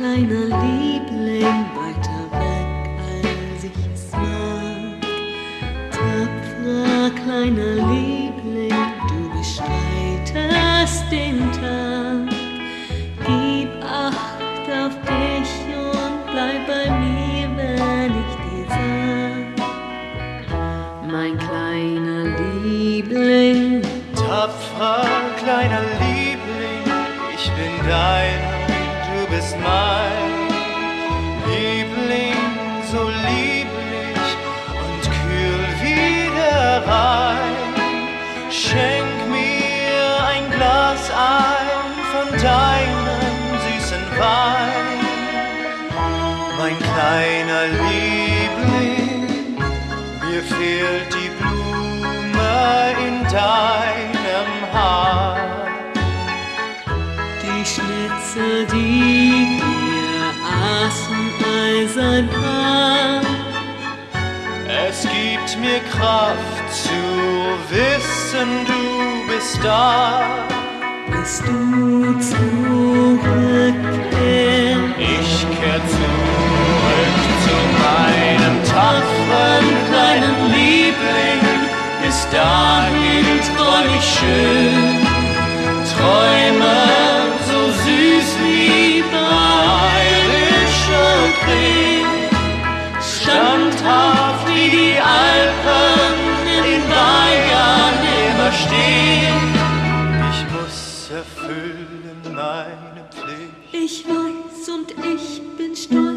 kleiner Liebling weiter weg, als ich es mag. Tapferer kleiner Liebling, du bestreitest den Tag. Gib Acht auf dich und bleib bei mir, wenn ich dir sag. Mein kleiner Liebling, tapferer kleiner Liebling, ich bin dein bist mein Liebling, so lieblich und kühl wie der Rhein. Schenk mir ein Glas ein von deinem süßen Wein, mein kleiner Liebling, die Schnitzel, die wir aßen, all sein Haar. Es gibt mir Kraft zu wissen, du bist da. Bis du zurückkehrst. standhaft wie die Alpen in Bayern immer stehen. Ich muss erfüllen meine Pflicht. Ich weiß und ich bin stolz.